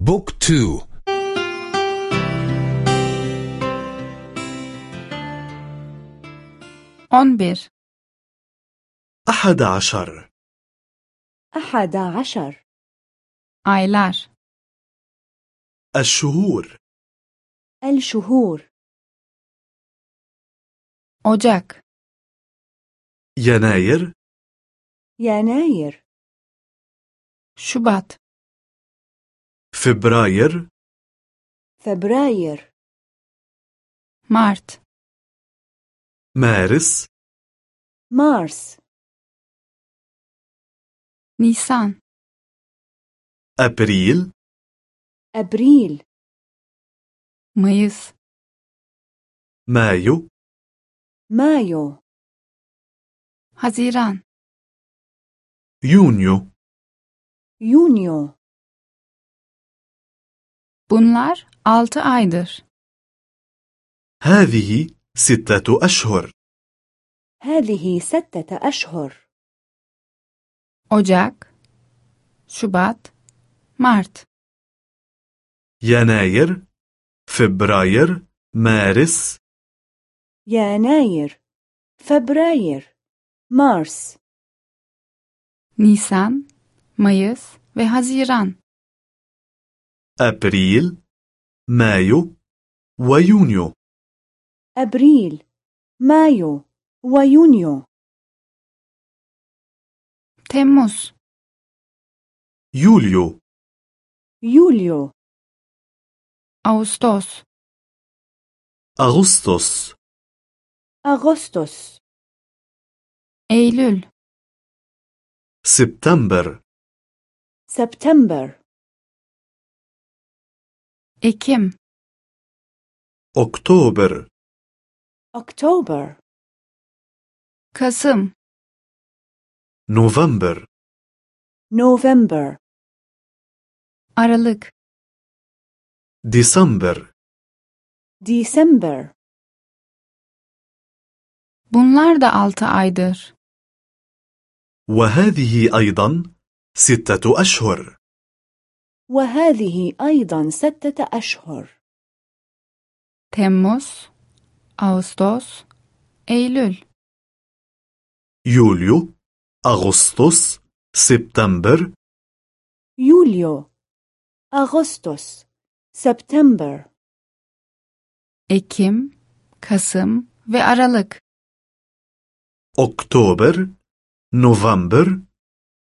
بوك تو. أنبر أحد عشر. أحد عشر. aylar الشهور. الشهور. Ocak يناير. يناير. Şubat فبراير فبراير Mart. مارس مارس Nisan أبريل أبريل Mayıs. مايو مايو Haziran. يونيو يونيو Bunlar altı aydır. هذه ستة أشهر. هذه ستة أشهر. Ocak Şubat Mart. يناير فبراير مارس. يناير فبراير مارس. Nisan Mayıs ve Haziran. أبريل مايو ويونيو. أبريل مايو ويونيو. Temmuz يوليو. يوليو. Ağustos أغسطس. أغسطس. Eylül سبتمبر. سبتمبر. Ekim. أكتوبر أكتوبر Kasım. نوفمبر نوفمبر Aralık. ديسمبر ديسمبر Bunlar da altı aydır. وهذه أيضا ستة أشهر وهذه أيضا ستة أشهر. Temmuz Ağustos Eylül يوليو أغسطس سبتمبر. يوليو أغسطس سبتمبر. Ekim Kasım ve Aralık أكتوبر نوفمبر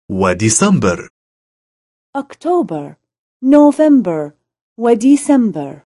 وديسمبر أكتوبر نوفمبر وديسمبر